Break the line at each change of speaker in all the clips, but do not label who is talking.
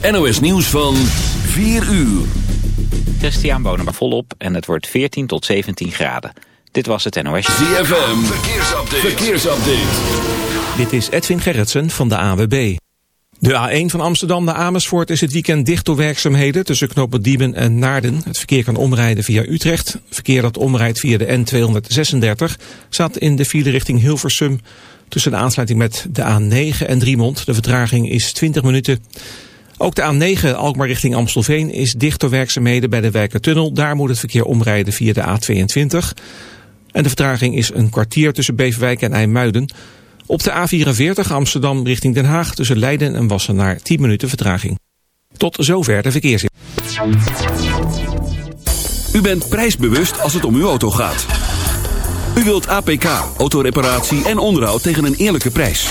het NOS nieuws van 4 uur.
Christian Bonenbach volop en het wordt 14 tot 17 graden. Dit was het NOS.
ZFM, verkeersupdate. verkeersupdate.
Dit is Edwin Gerritsen van de AWB. De A1 van Amsterdam naar Amersfoort is het weekend dicht door werkzaamheden tussen knoppen Diemen en Naarden. Het verkeer kan omrijden via Utrecht. Verkeer dat omrijdt via de N236 zat in de file richting Hilversum. Tussen de aansluiting met de A9 en Driemond. De vertraging is 20 minuten. Ook de A9 Alkmaar richting Amstelveen is dicht door werkzaamheden bij de Wijkertunnel. Daar moet het verkeer omrijden via de A22. En de vertraging is een kwartier tussen Beverwijk en IJmuiden. Op de A44 Amsterdam richting Den Haag tussen Leiden en Wassenaar 10 minuten vertraging. Tot zover de verkeers.
U bent prijsbewust als het om uw auto gaat. U wilt APK, autoreparatie en onderhoud tegen een eerlijke prijs.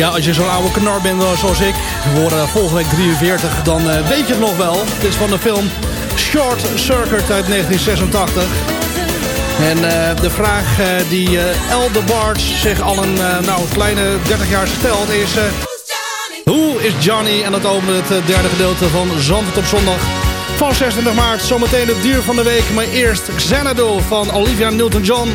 Ja, als je zo'n oude knar bent eh, zoals ik, worden volgende week 43, dan eh, weet je het nog wel. Het is van de film Short Circuit uit 1986. En eh, de vraag die eh El de Barts zich al een nou, kleine 30 jaar stelt is... hoe is Johnny? En dat opent het derde gedeelte van Zandvoort op zondag van 26 maart. Zometeen het dier van de week, maar eerst Xanadu van Olivia Newton-John.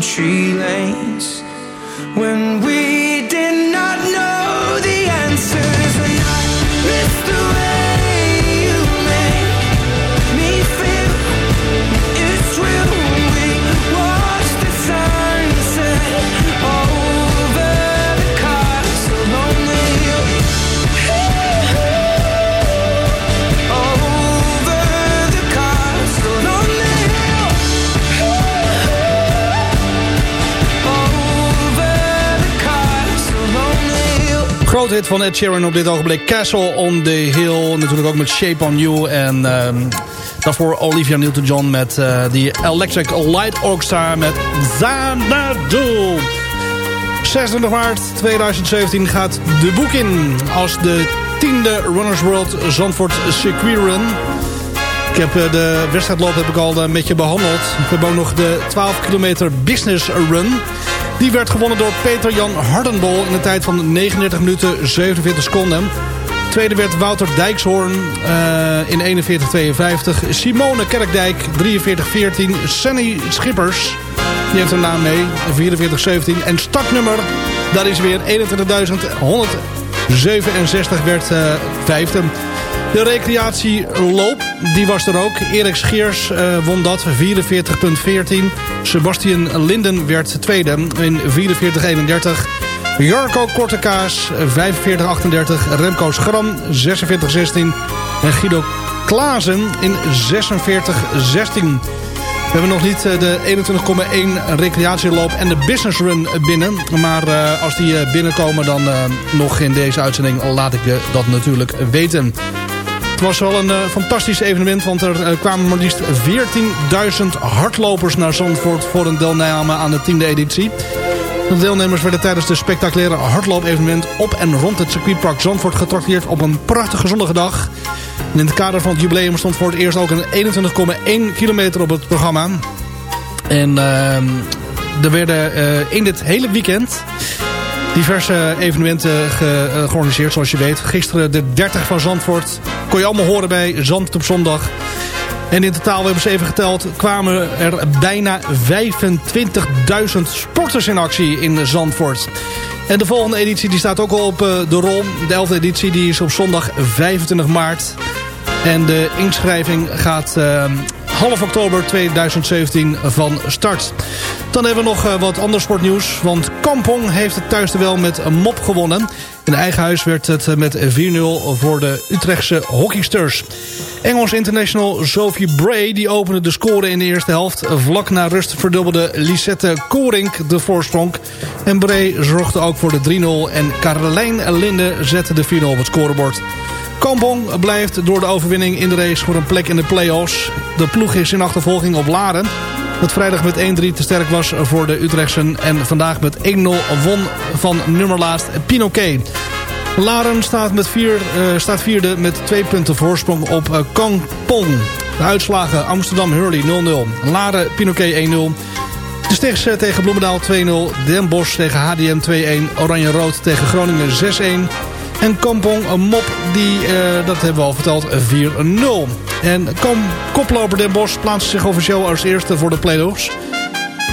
country lanes
Groot van Ed Sheeran op dit ogenblik. Castle on the Hill. Natuurlijk ook met Shape on You. En ehm, daarvoor Olivia Newton-John met eh die Electric Light Orchestra met Xanadu. 26 maart 2017 gaat de boek in als de tiende Runners World Zandvoort Circuit Run. Ik heb eh, de wedstrijdloop heb ik al een beetje behandeld. We hebben ook nog de 12 kilometer Business Run. Die werd gewonnen door Peter Jan Hardenbol in een tijd van 39 minuten 47 seconden. Tweede werd Wouter Dijkshoorn eh, in 41.52. Simone Kerkdijk 43.14. Sunny Schippers, die heeft een naam mee, 44.17. En startnummer, daar is weer 21.167 werd eh, vijfde. De recreatieloop, die was er ook. Erik Scheers eh, won dat, 44.14. Sebastian Linden werd tweede in 44.31. Jarko Kortekaas, 45.38. Remco Schram, 46.16. En Guido Klaasen in 46.16. We hebben nog niet eh, de 21,1 recreatieloop en de business run binnen. Maar eh, als die binnenkomen dan nog in deze uitzending laat ik je dat natuurlijk weten. Het was wel een eh, fantastisch evenement, want er eh, kwamen maar liefst 14.000 hardlopers naar Zandvoort voor een deelname aan de tiende editie. De deelnemers werden tijdens de spectaculaire hardloopevenement op en rond het circuitpark Zandvoort getrakteerd op een prachtige zonnige dag. In het kader van het jubileum stond voor het eerst ook een 21,1 kilometer op het programma. En ehm, er werden eh, in dit hele weekend diverse evenementen ge- georganiseerd, zoals je weet. Gisteren de 30 van Zandvoort. Kon je allemaal horen bij Zandvoort op zondag. En in totaal, we hebben ze even geteld, kwamen er bijna 25.000 sporters in actie in Zandvoort. En de volgende editie die staat ook al op eh, de rol. De 11e editie die is op zondag 25 maart. En de inschrijving gaat eh, half oktober 2017 van start. Dan hebben we nog eh, wat ander sportnieuws. Want Kampong heeft het thuis wel met een mop gewonnen. In eigen huis werd het eh, met 4-0 voor de Utrechtse hockeysters. Engels international Sophie Bray die opende de score in de eerste helft. Vlak na rust verdubbelde Lisette Korink de voorsprong. En Bray zorgde ook voor de 3-0. En Carolijn Linde zette de 4-0 op het scorebord. Kampong blijft door de overwinning in de race voor een plek in de play-offs. De ploeg is in achtervolging op Laren. Dat vrijdag met 1-3 te sterk was voor de Utrechtsen. En vandaag met 1-0 won van nummerlaast Pinoquet. Laren staat, met vier, eh, staat vierde met twee punten voorsprong op uh, Kampong. De uitslagen Amsterdam Hurley 0-0. Laren Pinoquet 1-0. De Stichts eh, tegen Bloemendaal 2-0. Den Bosch tegen HDM 2-1. Oranje Rood tegen Groningen 6-1. En Kampong mop, die, uh, dat hebben we al verteld, 4-0. En Kom, koploper Den Bosch plaatst zich officieel als eerste voor de play-offs.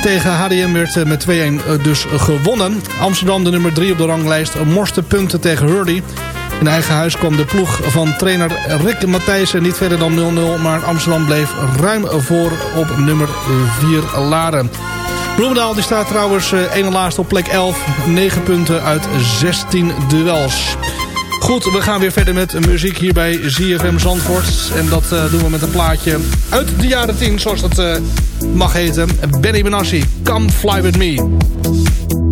Tegen HDM werd uh, met 2-1 uh, dus gewonnen. Amsterdam, de nummer 3 op de ranglijst, morste punten tegen Hurley. In eigen huis kwam de ploeg van trainer Rick Matthijssen niet verder dan 0-0. Maar Amsterdam bleef ruim voor op nummer 4 Laren. Bloemendaal die staat trouwens uh, ene laatste op plek 11. 9 punten uit 16 duels. Goed, we gaan weer verder met muziek hier bij ZFM Zandvoort. En dat uh, doen we met een plaatje uit de jaren 10, zoals dat uh, mag heten. Benny Benassi, Come Fly With Me.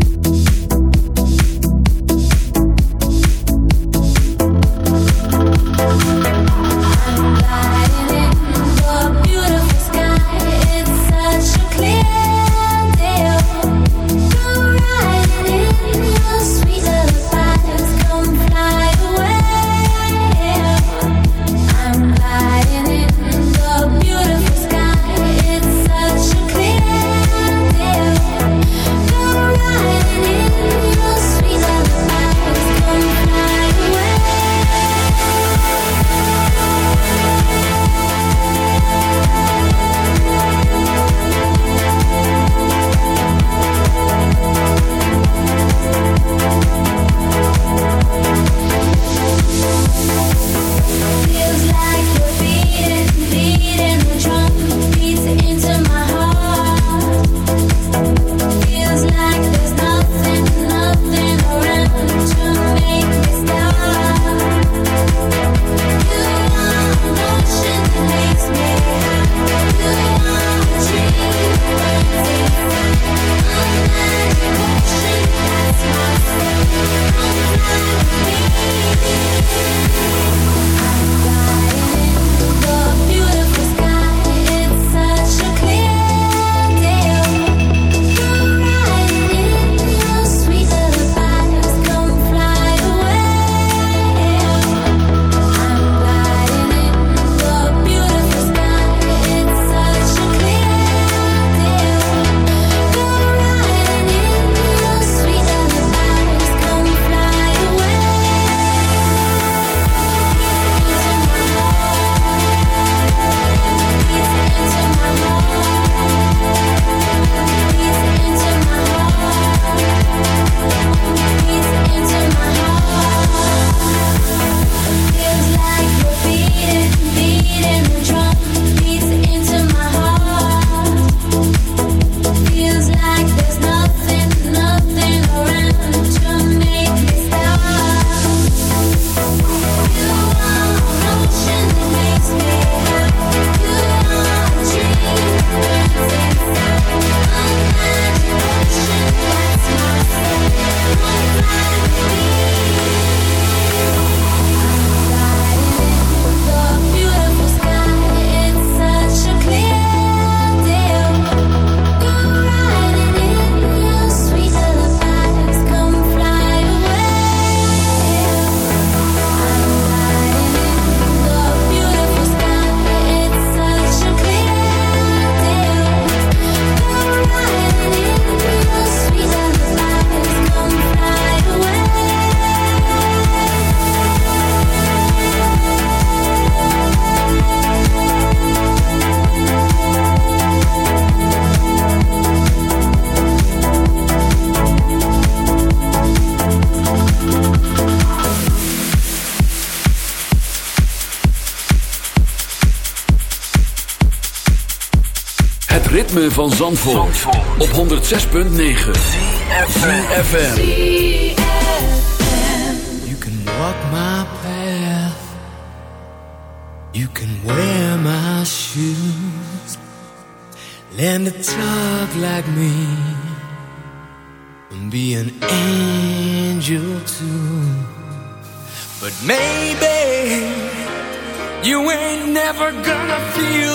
ritme van Zandvoort, Zandvoort. op 106.9 FM
You can walk my path. You can wear my shoes. Learn to talk like me. And be an angel too. But maybe You ain't never gonna feel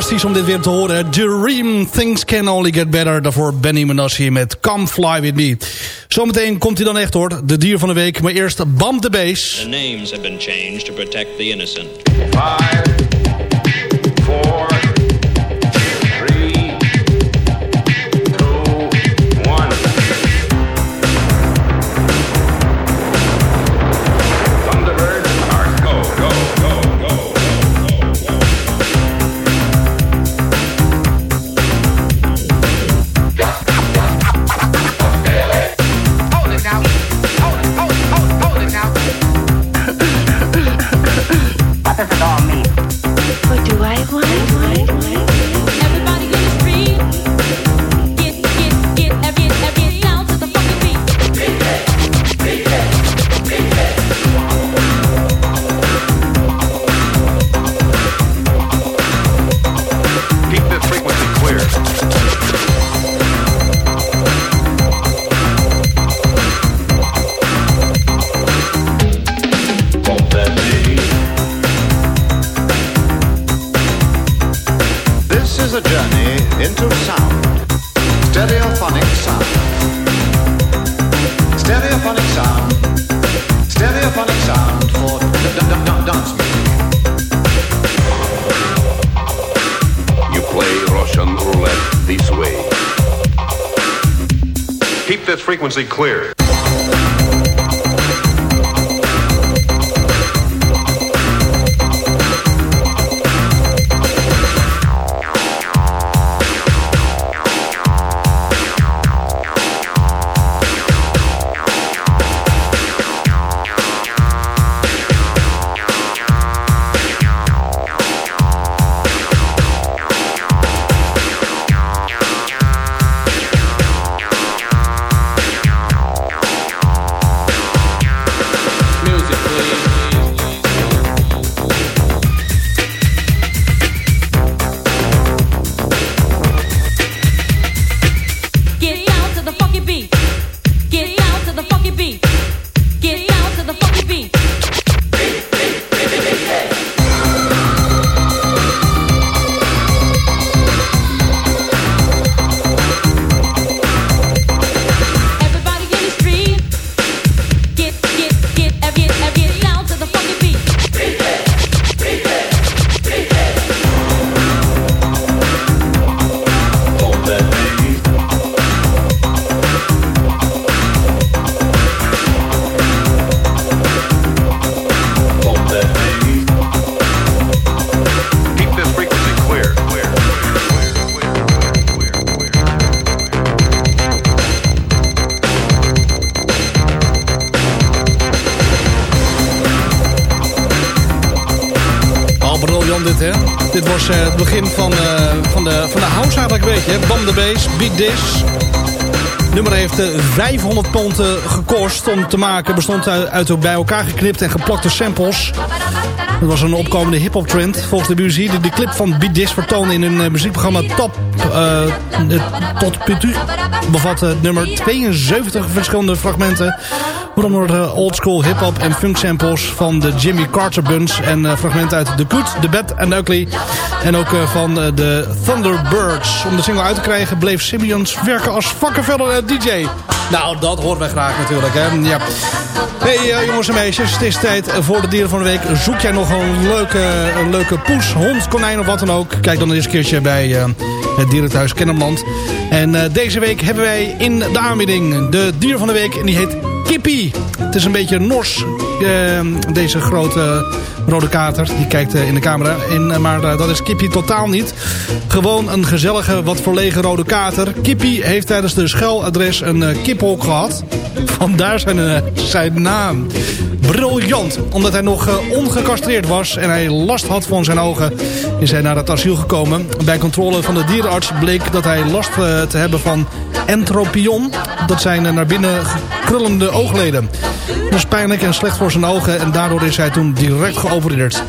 fantastisch om dit weer te horen. Dream, things can only get better. Daarvoor Benny Manassi met Come Fly With Me. Zometeen komt hij dan echt hoor, de dier van de week. Maar eerst Bam de Base.
The names have been changed to protect the innocent.
Five. clear.
Het begin van, eh, van, de, van de house een beetje? Bam the Bass, Beat This. Het nummer heeft eh, 500 pond eh, gekost om te maken. Bestond uit, uit bij elkaar geknipt en geplakte samples. Het was een opkomende hip-hop trend. Volgens de muziek die de clip van Beat This vertoonde in eh, muziekprogramma Top eh, eh, Tot Putu. Bevat het nummer 72 verschillende fragmenten. Waaronder uh, oldschool hip-hop en funk samples van de Jimmy Carter Buns. En eh, fragmenten uit The Good, The Bad and The Ugly. En ook eh, van eh, de Thunderbirds. Om de single uit te krijgen bleef Simeons werken als vakkenvuller DJ. Nou, dat horen wij graag natuurlijk. Hè? Ja. Hey jongens en meisjes, het is tijd voor de dieren van de week. Zoek jij nog een leuke, een leuke poes, hond, konijn of wat dan ook? Kijk dan eens een keertje bij eh, het dierenthuis Kennemerland. En deze week hebben wij in de aanbieding de dier van de week. En die heet Kippie. Het is een beetje nors, eh, deze grote rode kater. Die kijkt eh, in de camera. En, eh, maar eh, dat is Kippie totaal niet. Gewoon een gezellige, wat verlegen rode kater. Kippie heeft tijdens de schuiladres een kiphok gehad. Vandaar zijn, zijn naam. Briljant. Omdat hij nog ongecastreerd was en hij last had van zijn ogen... is hij naar het asiel gekomen. Bij controle van de dierenarts bleek dat hij last te hebben van entropion. Dat zijn naar binnen krullende oogleden. Dat is pijnlijk en slecht voor zijn ogen en daardoor is hij toen direct geopereerd.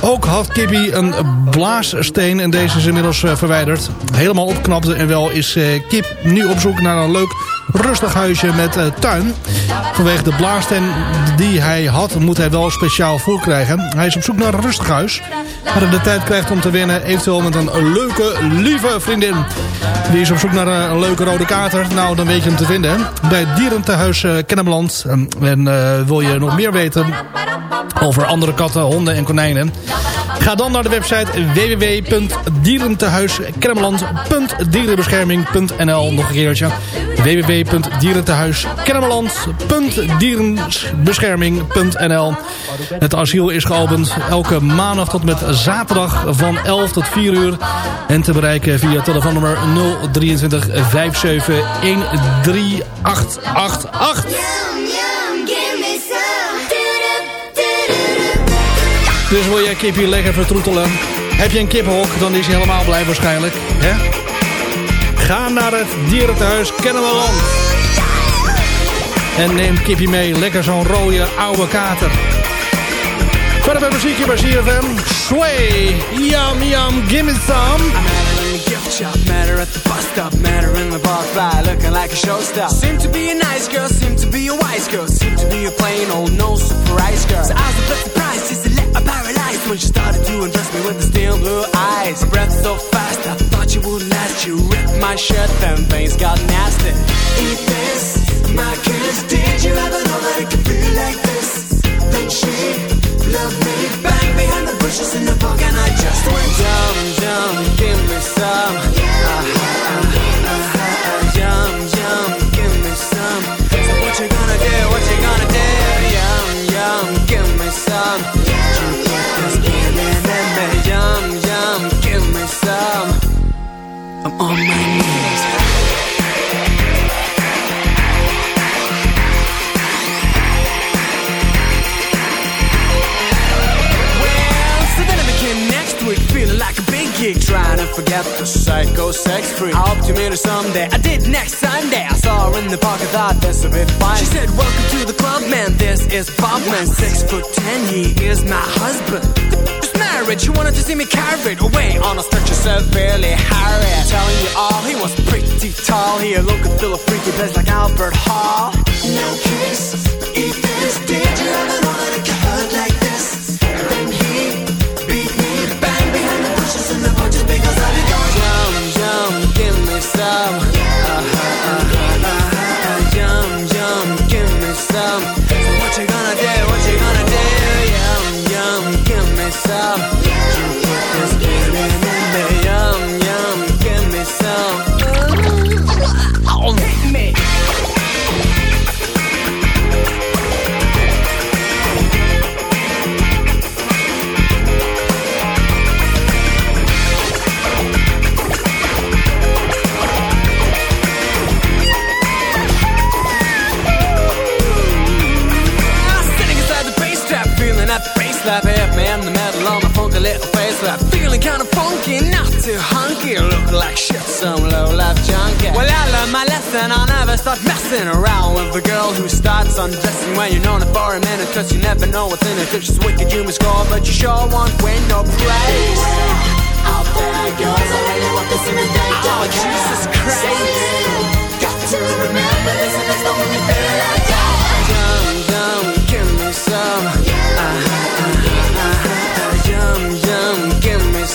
Ook had Kippie een blaassteen en deze is inmiddels eh, verwijderd. Helemaal opknapte en wel is eh, Kip nu op zoek naar een leuk rustig huisje met eh, tuin. Vanwege de blaassteen die hij had moet hij wel speciaal voer krijgen. Hij is op zoek naar een rustig huis. Waar hij de tijd krijgt om te winnen. Eventueel met een leuke, lieve vriendin. Die is op zoek naar een, leuke rode kater. Nou, dan weet je hem te vinden. Bij het dierentehuis uh, Kennemerland. En, en eh, wil je nog meer weten over andere katten, honden en konijnen? Ga dan naar de website www.dierentehuiskennemerland.dierenbescherming.nl Nog een keertje. www.dierentehuiskennemerland.dierenbescherming.nl Het asiel is geopend elke maandag tot met zaterdag van 11 tot 4 uur. En te bereiken via telefoonnummer 023 57 13888. Dus wil jij kipje lekker vertroetelen? Heb je een kippenhok, dan is hij helemaal blij waarschijnlijk. Hè? Ga naar het dierentehuis Kennemerland. En neem Kippie mee. Lekker zo'n rode oude kater. Verder met muziekje bij CFM. Sway. Yum yum. Gimme some.
gift shop, met at the bus stop, met in the bar fly, looking like a showstopper. Seemed to be a nice girl, seemed to be a wise girl, seemed to be a plain old no surprise girl. So I was a bit surprised, when she started to undress me with the steel blue eyes. Breath so fast, I thought you would last. You ripped my shirt, then things got nasty. Eat this, my kiss. Did you ever know that it could feel like this? Then she loved me back behind the bushes in the park, and I just went dumb, dumb, give me some. Forget the psycho sex freak. I hope to meet her someday. I did next Sunday. I saw her in the park, I thought would be fine. She said, Welcome to the club, man. This is Bob, man. Six foot ten, he is my husband. Married, she wanted to see me carried away on a stretcher severely harried. Telling you all, he was pretty tall. He looked and feel a freaky place like Albert Hall. No kiss, if this did slap. Half man, the metal on my funky little face slap. Feeling kinda funky, not too hunky. Look like shit, some low life junkie. Well, I learned my lesson. I'll never start messing around with the girl who starts undressing when you're known her for a minute. Cause you never know what's in it. If she's wicked, you must score, but you sure won't win no praise. Out there goes, I really want this in the day. Oh, Jesus Christ. Got to remember this, and it's the only thing I got.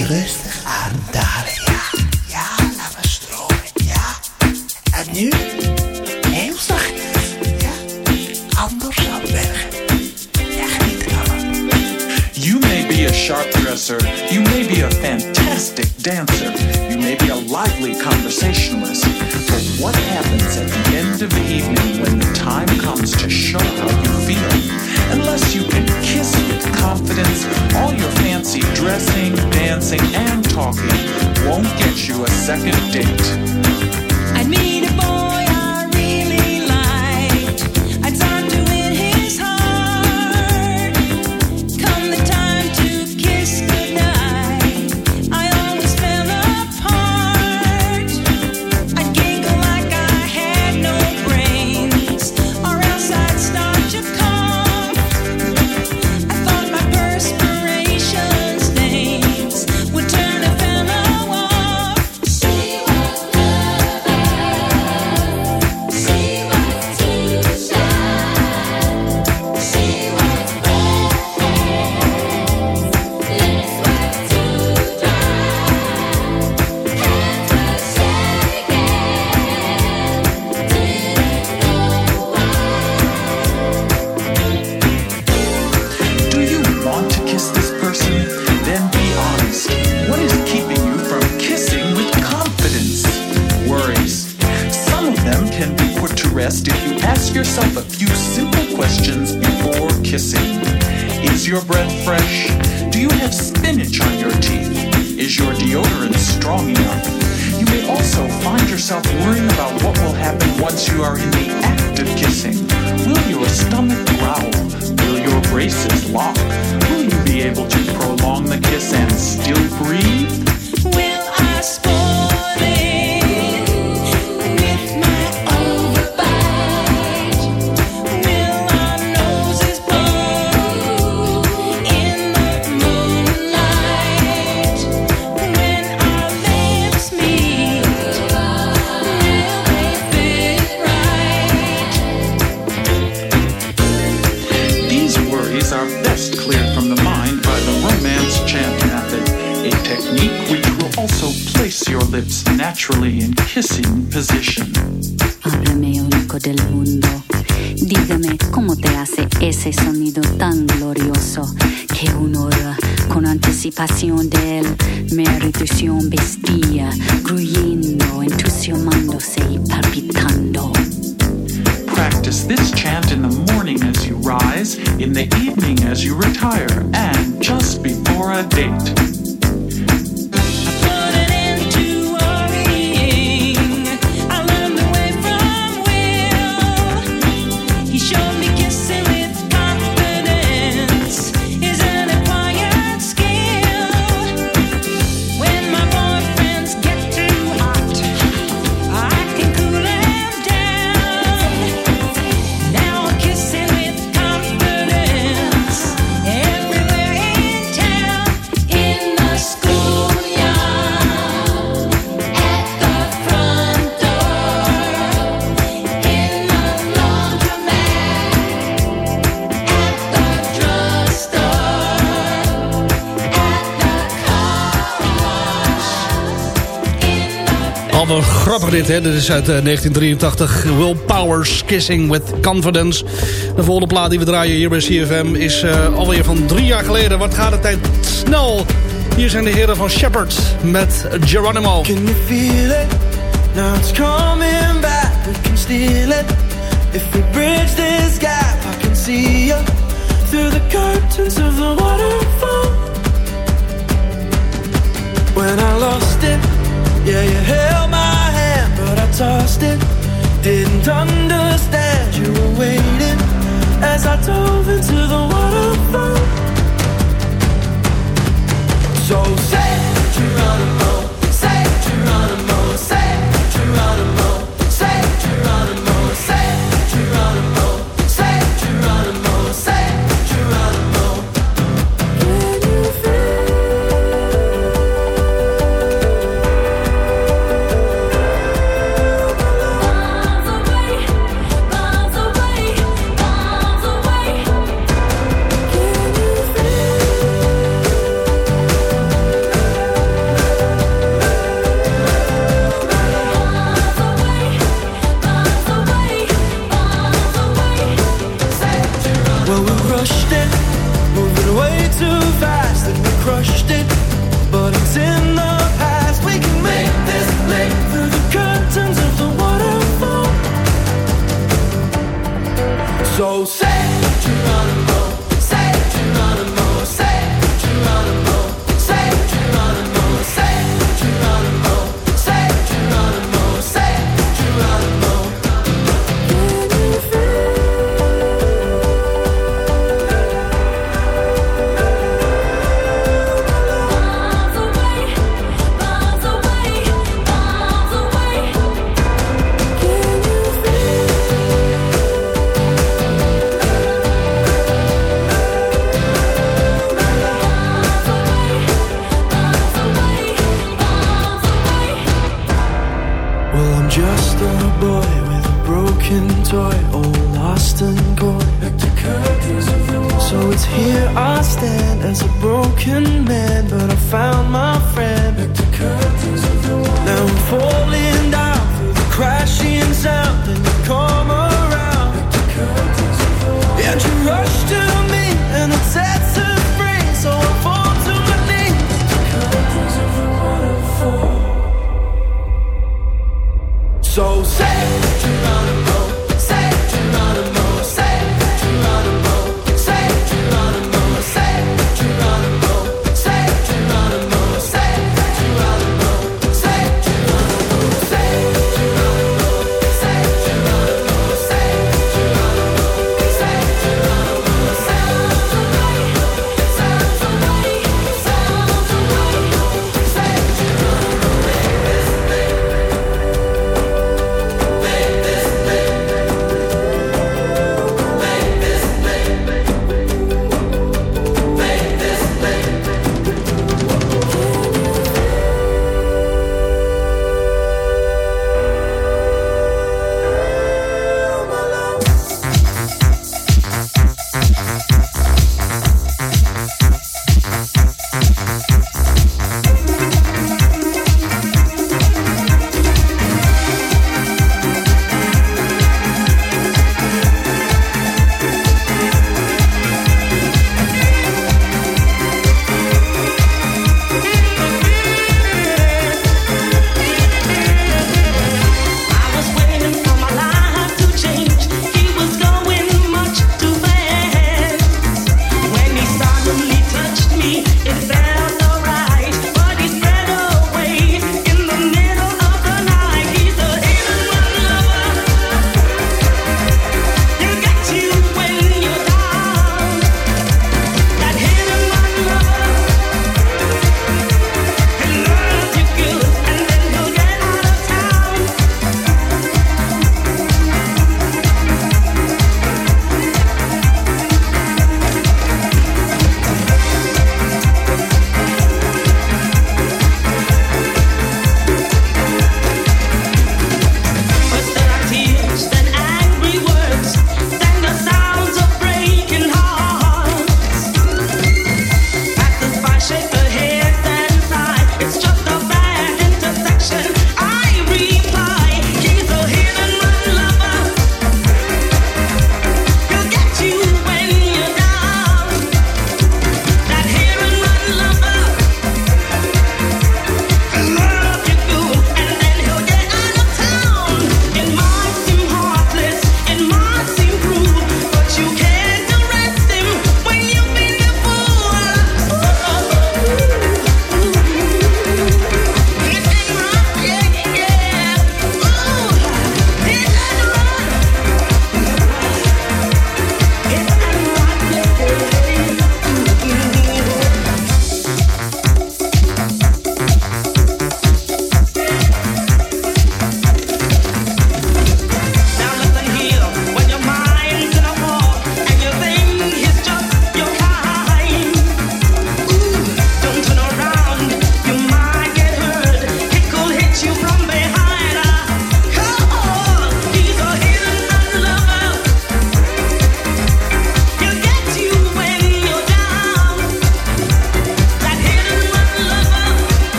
halen. Ja, stromen. Ja. En nu? Heel zacht. Ja. Anders zal bergen. Ervan.
You may be a sharp dresser. You may be a fantastic dancer. You may be a lively conversationalist. But what happens at the end of the evening when the time comes to show how you feel? Unless you can kiss with confidence, all your fancy dressing, dancing, and talking won't get you a second date.
I'd meet
dit. Hè? Dit is uit eh, 1983. Will Powers, Kissing with Confidence. De volgende plaat die we draaien hier bij CFM is uh, alweer van drie jaar geleden. Wat gaat de tijd snel. Hier zijn de heren van Shepard met Geronimo.
Can you feel it? Now it's coming back. We can steal it. If we bridge this gap, I can see you. Through the curtains of the waterfall. When I lost it, yeah, you held my tossed it. Didn't understand you were waiting as I dove into the waterfall. So say that
you're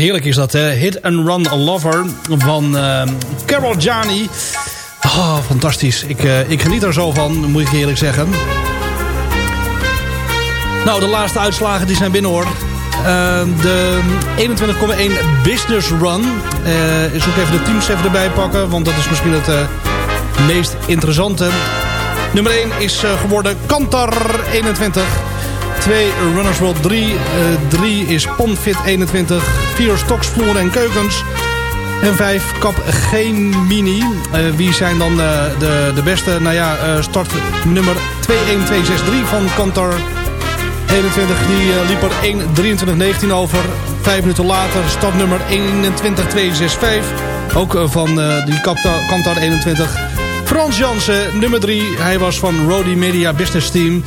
heerlijk is dat, hè? Hit and Run Lover van uh, Carol Gianni. Oh, fantastisch. Ik, uh, ik geniet er zo van, moet ik eerlijk zeggen. Nou, de laatste uitslagen die zijn binnen hoor. Uh, de 21,1 Business Run. Zoek even de teams even erbij pakken, want dat is misschien het uh, meest interessante. Nummer 1 is geworden Kantar 21. 2 Runners World 3. 3 is Ponfit 21. 4 Stoks, Vloer en Keukens. En 5 Kap Geen Mini. wie zijn dan de, de beste? Nou ja, start nummer 21263 van Kantar 21, die uh, liep er 1.23.19 over. Vijf minuten later startnummer 21.265. Ook uh, van uh, die Kantar 21. Frans Jansen, nummer 3. Hij was van Rody Media Business Team.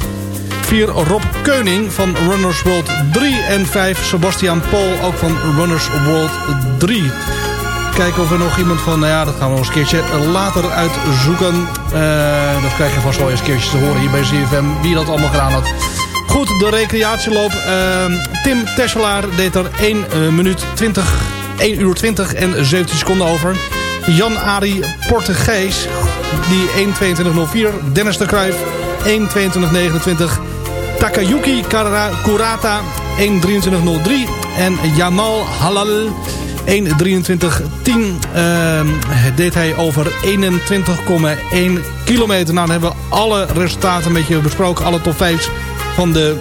4 Rob Keuning van Runners World 3. En 5 Sebastian Pol, ook van Runners World 3. Kijken of er nog iemand van... Nou ja, dat gaan we nog eens een keertje later uitzoeken. dat krijg je vast wel eens een keertje te horen hier bij ZFM. Wie dat allemaal gedaan had. Goed, de recreatieloop. Uh, Tim Teslaar deed er 1 uh, minuut 20, 1 uur 20 en 17 seconden over. Jan-Ari Portugees, die 1.22.04. Dennis de Kruijf, 1.22.29. Takayuki Kurata, 1.23.03. En Jamal Halal, 1.23.10 uh, deed hij over 21,1 kilometer. Nou, dan hebben we alle resultaten een beetje besproken. Alle top 5 van de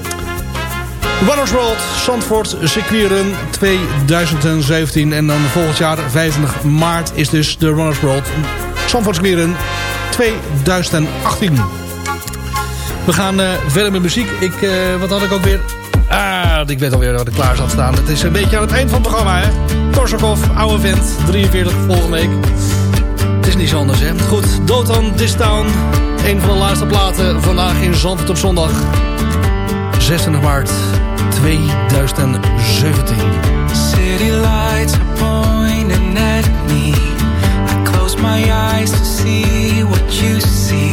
Runners World Zandvoort Circuitrun 2017. En dan volgend jaar, 25 maart, is dus de Runners World Zandvoort Circuitrun 2018. We gaan uh, verder met muziek. Ik, uh, wat had ik ook weer? Ah, ik weet alweer wat ik klaar zat staan. Het is een beetje aan het eind van het programma, hè? Korsakov, oude vent, 43 volgende week. Het is niet zo anders, hè? Goed, Dotan This Town. Een van de laatste platen vandaag in Zandvoort op zondag. 26 maart 2017.
City lights are pointing at me. I close my eyes to see what you see.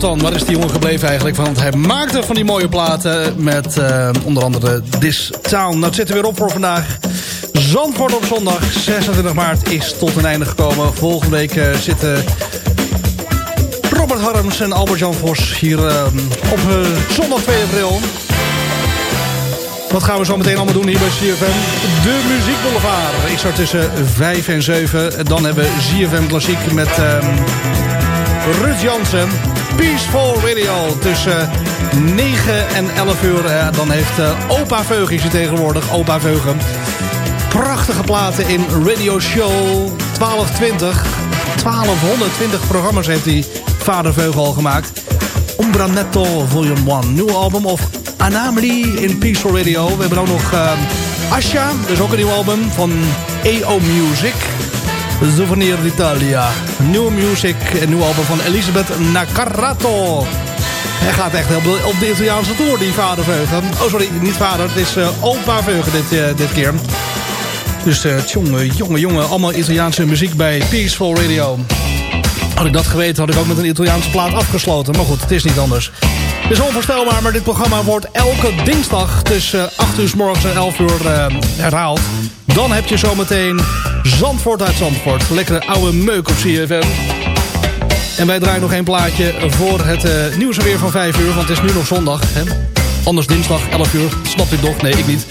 Dotan, waar is die jongen gebleven eigenlijk? Want hij maakte van die mooie platen met eh, onder andere This Town. Nou, het zit er weer op voor vandaag. Zandvoort op zondag, 26 maart, is tot een einde gekomen. Volgende week eh, zitten Robert Harms en Albert-Jan Vos hier eh, op zondag 2 april. Wat gaan we zo meteen allemaal doen hier bij CFM? De Muziek Boulevard. Ik start tussen 5 en 7. Dan hebben we ZFM Klassiek met... ehm, Ruud Jansen. Peaceful Radio tussen 9 en 11 uur. Eh, dan heeft eh, Opa Veugel hier tegenwoordig. Opa Veugel. Prachtige platen in Radio Show 1220. 1220 programma's heeft die vader Veugel al gemaakt. Umbra Netto Volume 1. Nieuw album of Anomaly in Peaceful Radio. We hebben ook nog eh, Asha. Is ook een nieuw album van EO Music. Souvenir d'Italia. Nieuwe music, een nieuw album van Elisabeth Nacarato. Hij gaat echt heel op de Italiaanse tour, die vader Veugen. Oh, sorry, niet vader, het is eh, opa Veugen dit, eh, dit keer. Dus eh jongen, jongen, allemaal Italiaanse muziek bij Peaceful Radio. Had ik dat geweten, had ik ook met een Italiaanse plaat afgesloten. Maar goed, het is niet anders. Het is onvoorstelbaar, maar dit programma wordt elke dinsdag tussen 8 uur s morgens en 11 uur herhaald. Dan heb je zometeen Zandvoort uit Zandvoort. Lekkere oude meuk op CFM. En wij draaien nog één plaatje voor het eh, nieuws weer van 5 uur. Want het is nu nog zondag. Hè? Anders dinsdag 11 uur. Snapt u toch? Nee, ik niet.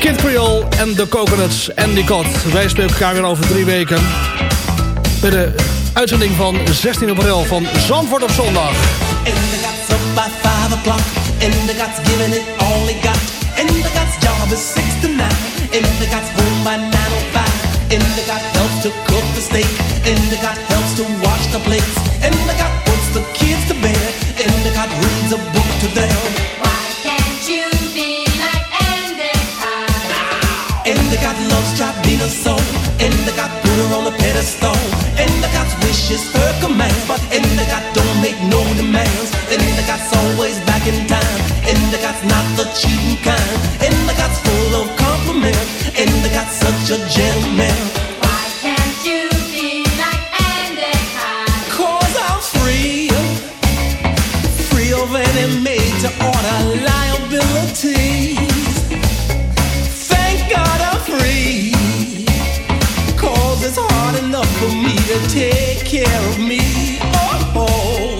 Kid Creole en de Coconuts en die Kot. Wij spelen elkaar weer over drie weken. Bij de uitzending van 16 april van Zandvoort op zondag.
In the guts up by five o'clock. In the guts giving it all got. In the guts job is six to nine. In the guts by nine oh five. In the gut helps to cook the steak. In the gut helps to wash the plates. In the gut puts the kids to bed. In the gut reads a book to them.
Why can't you be like Endicott?
In the gut loves Tribina so. In the gut put her on a pedestal. In the gut wishes her command. But in the gut don't make no demands. In the gut's always back in time. In the gut's not the cheating kind. In the gut's full of compliment. In the gut's such a gentleman. Care of me. Oh, oh.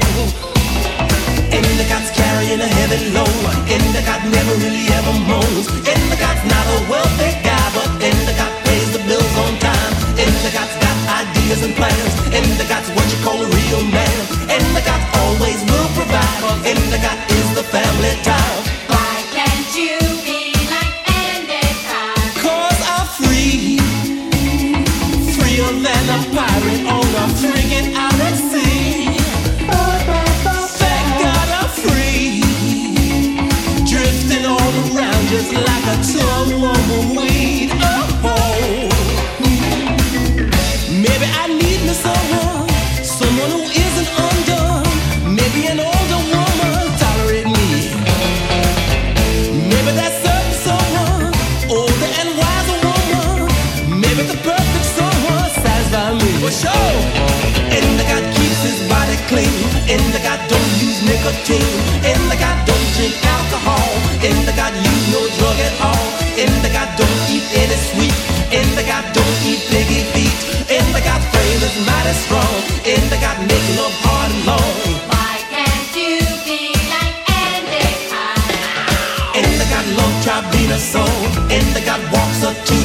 Endicott's carrying a heavy load. Endicott never really ever moans. Endicott's not a wealthy guy, but Endicott pays the bills on time. Endicott's got ideas and plans. Endicott's what you call a real man. Endicott always will provide. Endicott is the family tie. Atom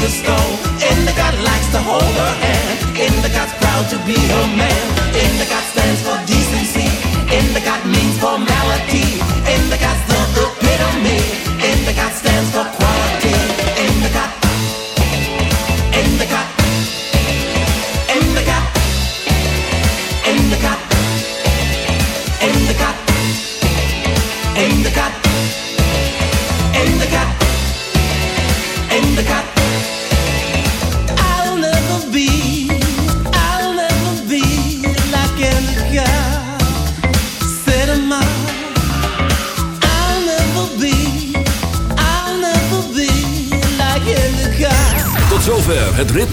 the stone And the God likes to hold her hand. And the God's proud to be her man